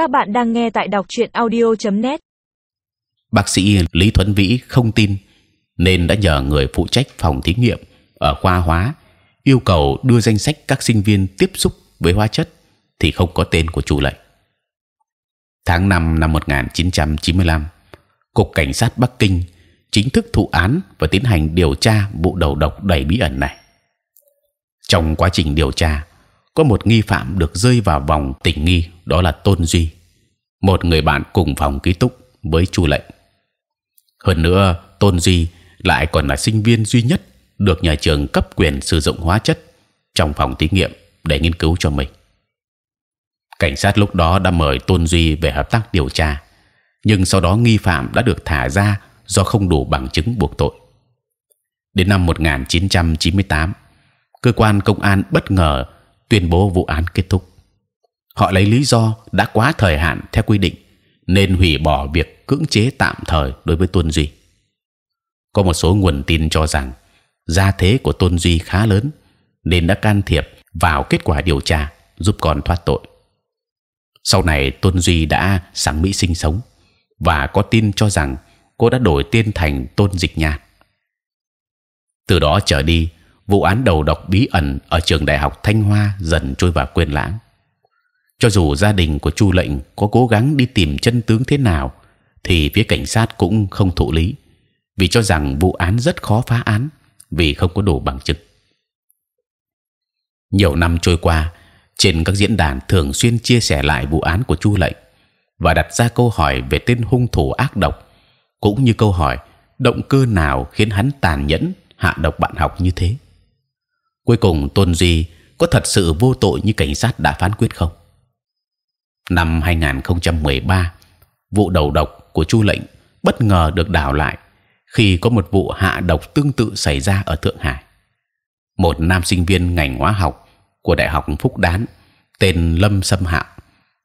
Các bạn đang nghe tại đọc truyện audio.net. Bác sĩ Lý Thuấn Vĩ không tin nên đã nhờ người phụ trách phòng thí nghiệm ở khoa hóa yêu cầu đưa danh sách các sinh viên tiếp xúc với hóa chất thì không có tên của chủ Lệnh. Tháng 5 năm 1995, cục cảnh sát Bắc Kinh chính thức thụ án và tiến hành điều tra vụ đầu độc đầy bí ẩn này. Trong quá trình điều tra, có một nghi phạm được rơi vào vòng tình nghi, đó là Tôn Duy, một người bạn cùng phòng ký túc với Chu Lệnh. Hơn nữa, Tôn Duy lại còn là sinh viên duy nhất được nhà trường cấp quyền sử dụng hóa chất trong phòng thí nghiệm để nghiên cứu cho mình. Cảnh sát lúc đó đã mời Tôn Duy về hợp tác điều tra, nhưng sau đó nghi phạm đã được thả ra do không đủ bằng chứng buộc tội. Đến năm 1998, cơ quan công an bất ngờ tuyên bố vụ án kết thúc. Họ lấy lý do đã quá thời hạn theo quy định nên hủy bỏ việc cưỡng chế tạm thời đối với Tôn Duy. Có một số nguồn tin cho rằng gia thế của Tôn Duy khá lớn nên đã can thiệp vào kết quả điều tra giúp con thoát tội. Sau này Tôn Duy đã sang Mỹ sinh sống và có tin cho rằng cô đã đổi tên thành Tôn Dịch Nhàn. Từ đó trở đi, vụ án đầu độc bí ẩn ở trường đại học Thanh Hoa dần trôi vào quên lãng. Cho dù gia đình của Chu lệnh có cố gắng đi tìm chân tướng thế nào, thì phía cảnh sát cũng không thụ lý, vì cho rằng vụ án rất khó phá án vì không có đủ bằng chứng. Nhiều năm trôi qua, trên các diễn đàn thường xuyên chia sẻ lại vụ án của Chu lệnh và đặt ra câu hỏi về tên hung thủ ác độc, cũng như câu hỏi động cơ nào khiến hắn tàn nhẫn hạ độc bạn học như thế. Cuối cùng Tôn Duy có thật sự vô tội như cảnh sát đã phán quyết không? Năm 2013, vụ đầu độc của Chu lệnh bất ngờ được đảo lại khi có một vụ hạ độc tương tự xảy ra ở Thượng Hải. Một nam sinh viên ngành hóa học của Đại học Phúc Đán tên Lâm Sâm Hạo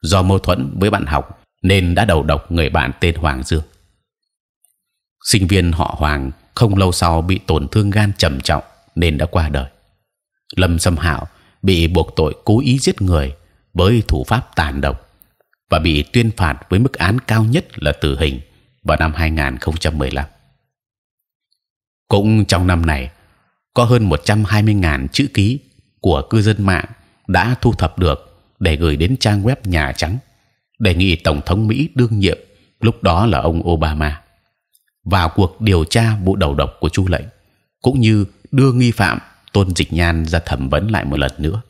do mâu thuẫn với bạn học nên đã đầu độc người bạn tên Hoàng Dương. Sinh viên họ Hoàng không lâu sau bị tổn thương gan trầm trọng nên đã qua đời. Lâm Sâm Hạo bị buộc tội cố ý giết người với thủ pháp tàn độc và bị tuyên phạt với mức án cao nhất là tử hình vào năm 2015. Cũng trong năm này, có hơn 120.000 chữ ký của cư dân mạng đã thu thập được để gửi đến trang web Nhà Trắng đề nghị tổng thống Mỹ đương nhiệm lúc đó là ông Obama vào cuộc điều tra vụ đầu độc của Chu lệnh cũng như đưa nghi phạm Tôn Dịch Nhan ra thẩm vấn lại một lần nữa.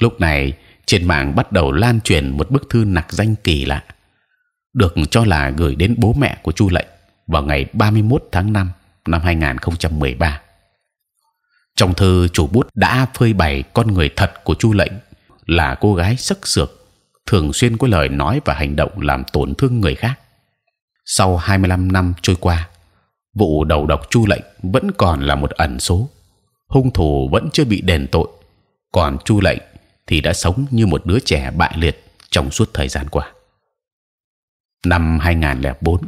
Lúc này trên mạng bắt đầu lan truyền một bức thư nặc danh kỳ lạ, được cho là gửi đến bố mẹ của Chu lệnh vào ngày 31 tháng 5 năm 2013. Trong thư chủ bút đã phơi bày con người thật của Chu lệnh là cô gái sắc sược, thường xuyên có lời nói và hành động làm tổn thương người khác. Sau 25 năm trôi qua, vụ đầu độc Chu lệnh vẫn còn là một ẩn số hung thủ vẫn chưa bị đền tội, còn Chu lệnh thì đã sống như một đứa trẻ bại liệt trong suốt thời gian qua. Năm 2004,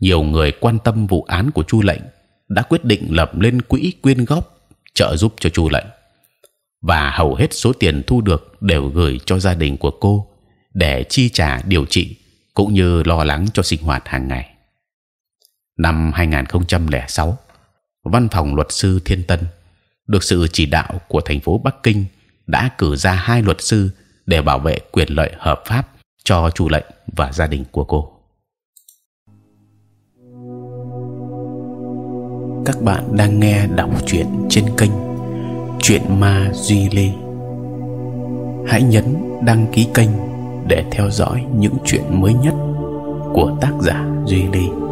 nhiều người quan tâm vụ án của Chu lệnh đã quyết định lập lên quỹ quyên góp trợ giúp cho Chu lệnh và hầu hết số tiền thu được đều gửi cho gia đình của cô để chi trả điều trị cũng như lo lắng cho sinh hoạt hàng ngày. Năm 2006, văn phòng luật sư Thiên Tân, được sự chỉ đạo của thành phố Bắc Kinh, đã cử ra hai luật sư để bảo vệ quyền lợi hợp pháp cho chủ lệnh và gia đình của cô. Các bạn đang nghe đọc truyện trên kênh Chuyện Ma Duy Lê. Hãy nhấn đăng ký kênh để theo dõi những chuyện mới nhất của tác giả Duy Lê.